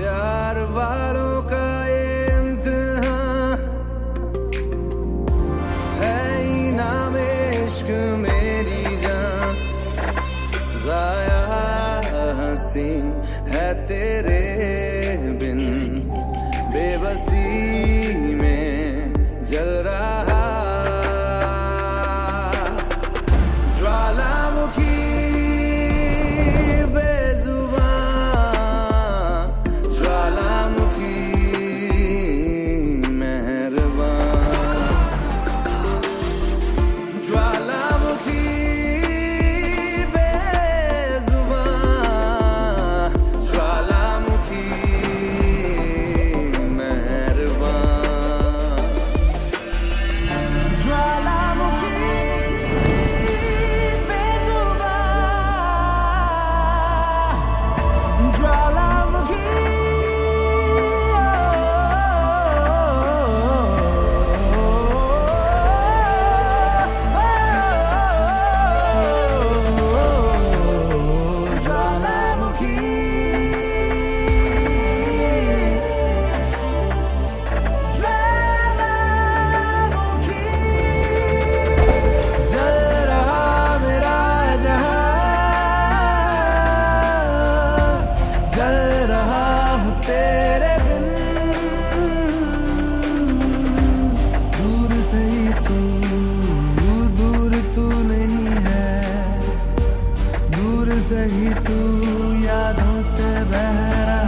प्यार वालों का ये इम्तहान है इनाम इश्क मेरी जान। जाया हँसी है तेरे बिन। बेबसी सही तू यादों से बहरा